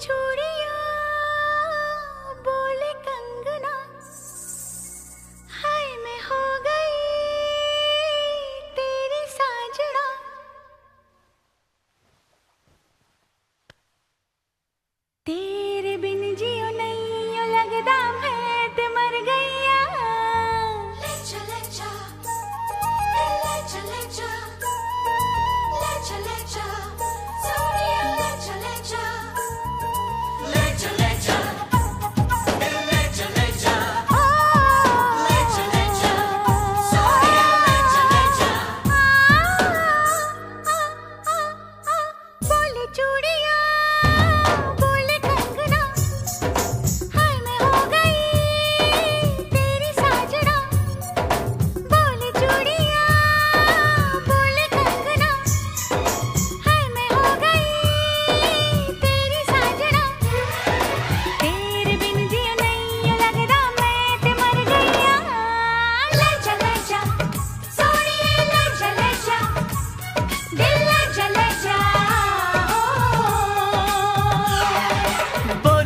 चूड़िया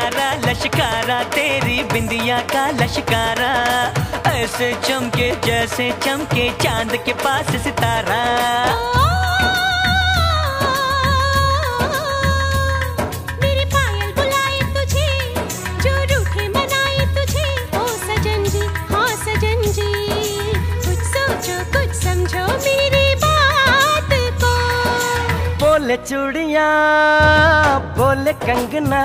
लश्कारा लश्कारा तेरी बिंदिया का लश्कारा। ऐसे चमके जैसे चमके चाँद के पास सितारा। मेरे तुझे जो रूठे मनाए तुझे। सजन जी हाँ सजन जी कुछ सोचो कुछ समझो मेरी बात को। बोले चूड़िया बोले कंगना।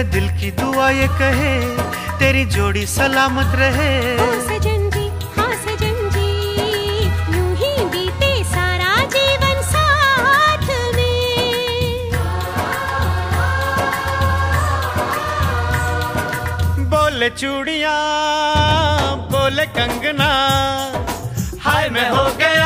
मेरे दिल की दुआ ये कहे तेरी जोड़ी सलामत रहे। ओ सजन जी हाँ सजन जी यूँ ही बीते सारा जीवन साथ में। बोले चूड़िया बोले कंगना हाय मैं हो जा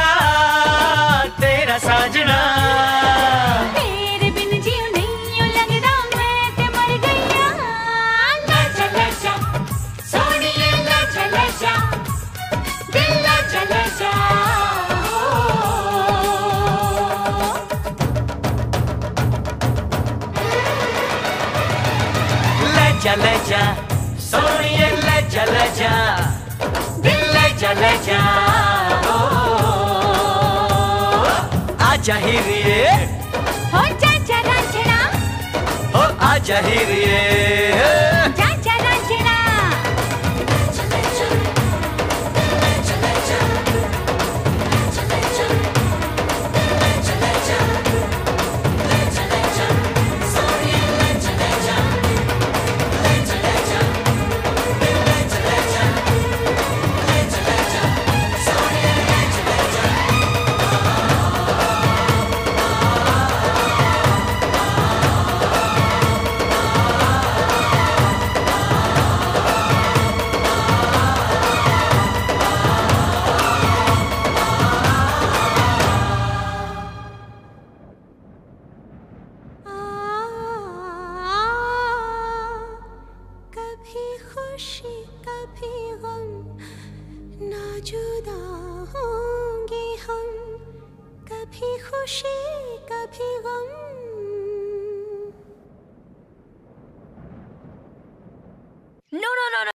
जा ले जा दिल ले जा जा ओ, आजा ही रे हो जा जा रांझना ओ आजा ही कभी खुशी कभी गम No, no, no, no.